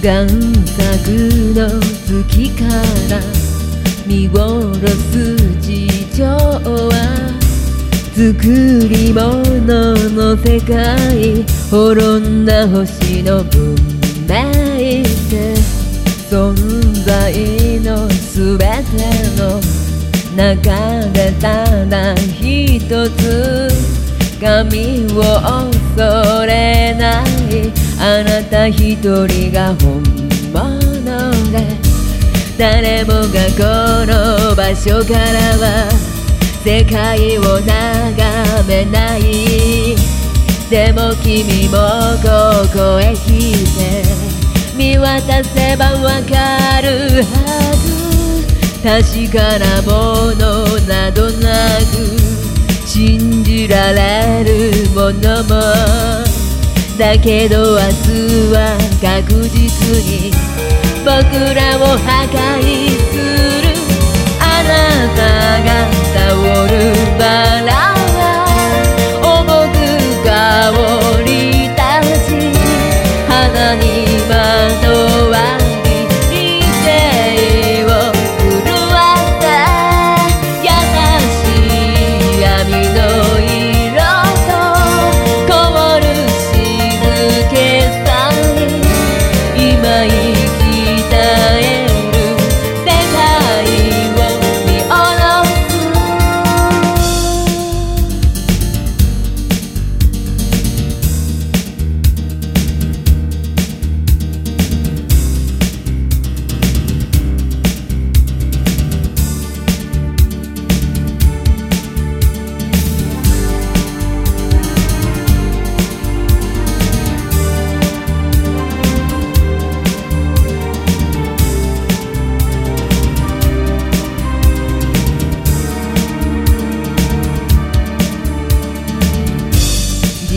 贋作の月から見下ろす地上は作り物の世界。滅んだ星の文明って存在の全ての中でただ一つ。神を恐れあなた一人が本物で誰もがこの場所からは世界を眺めない。でも君もここへ来て見渡せばわかるはず。確かなものなどなく信じられるものもだけど明日は確実に僕らを破壊する。あなたが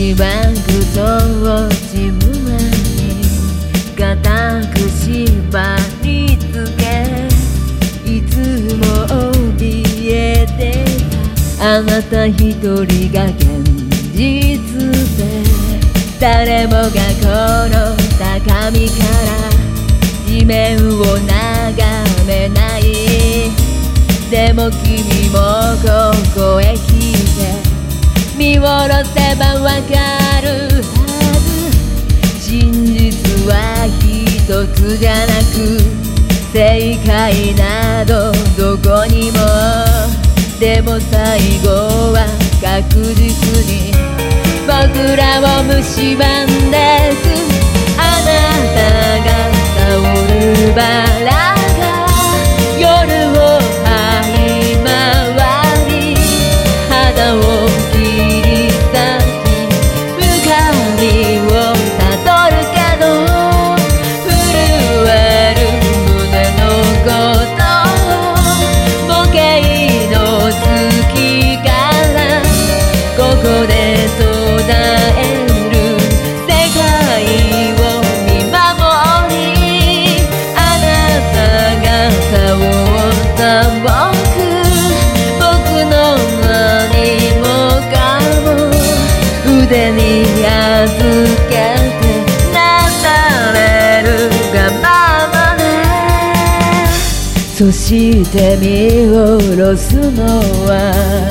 自爆装置胸に固く縛り付けいつも怯えてたあなた一人が現実で誰もがこの高みから地面を眺めないでも君もここへ来て見下ろせばわかる。はず真実は一つじゃなく正解などどこにも。でも最後は確実に僕らを蝕んですあなたが倒るバそして見下ろすのは